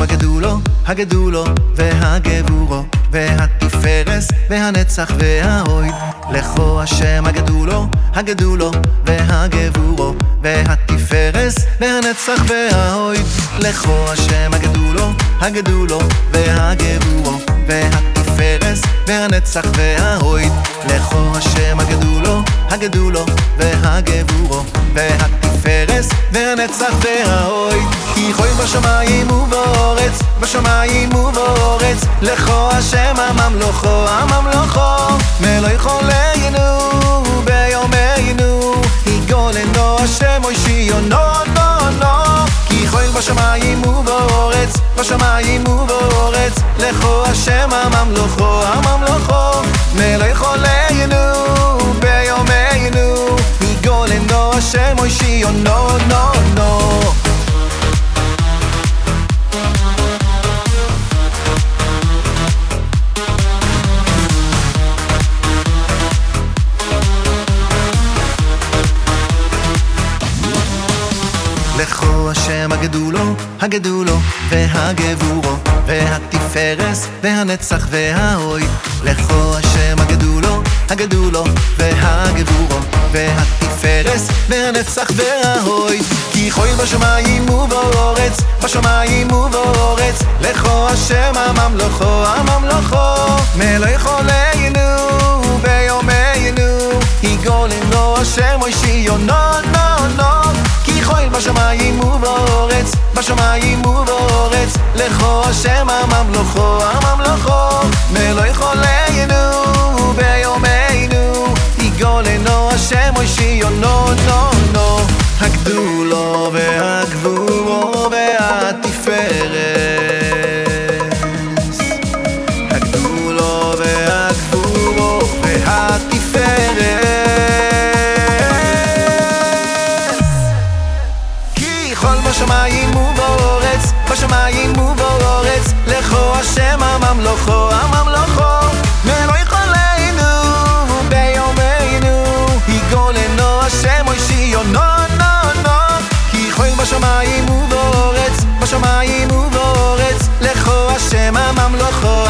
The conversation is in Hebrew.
השם הגדולו, הגדולו והגבורו והתפארס והנצח והאויד לכו השם הגדולו, הגדולו והגבורו והתפארס והנצח והאויד לכו השם הגדולו, הגדולו והגבורו והתפארס והנצח והאויד לכו השם הגדולו, הגדולו והגבורו והתפארס והנצח והאויד כי חוי בשמיים ובאורץ, בשמיים ובאורץ לכו השם הממלוכו, הממלוכו. מלוי חולנו ביומנו יגולנו השם אוישיו נו נו. כי חוי בשמיים ובאורץ, בשמיים ובאורץ לכו השם הממלוכו, הממלוכו. מלוי חולנו נו נו לכו השם הגדולו, הגדולו והגבורו והתפארס והנצח והאוי. לכו השם הגדולו, הגדולו והגבורו והתפארס והנצח והאוי כי חוי בשמיים ובאורץ, בשמיים ובאורץ לכו השם הממלוכו, הממלוכו מלוי חולנו ביומנו יגולנו השם מוישיו נו נו נו. כי חוי בשמיים ובאורץ, בשמיים ובאורץ לכו השם הממלוכו, הממלוכו מלוי חולנו הגדולו והגבורו והתפארס הגדולו והגבורו והתפארס כי כל בשמיים ובאורץ, בשמיים ובאורץ לכו השם הממלוכו, Oh, oh.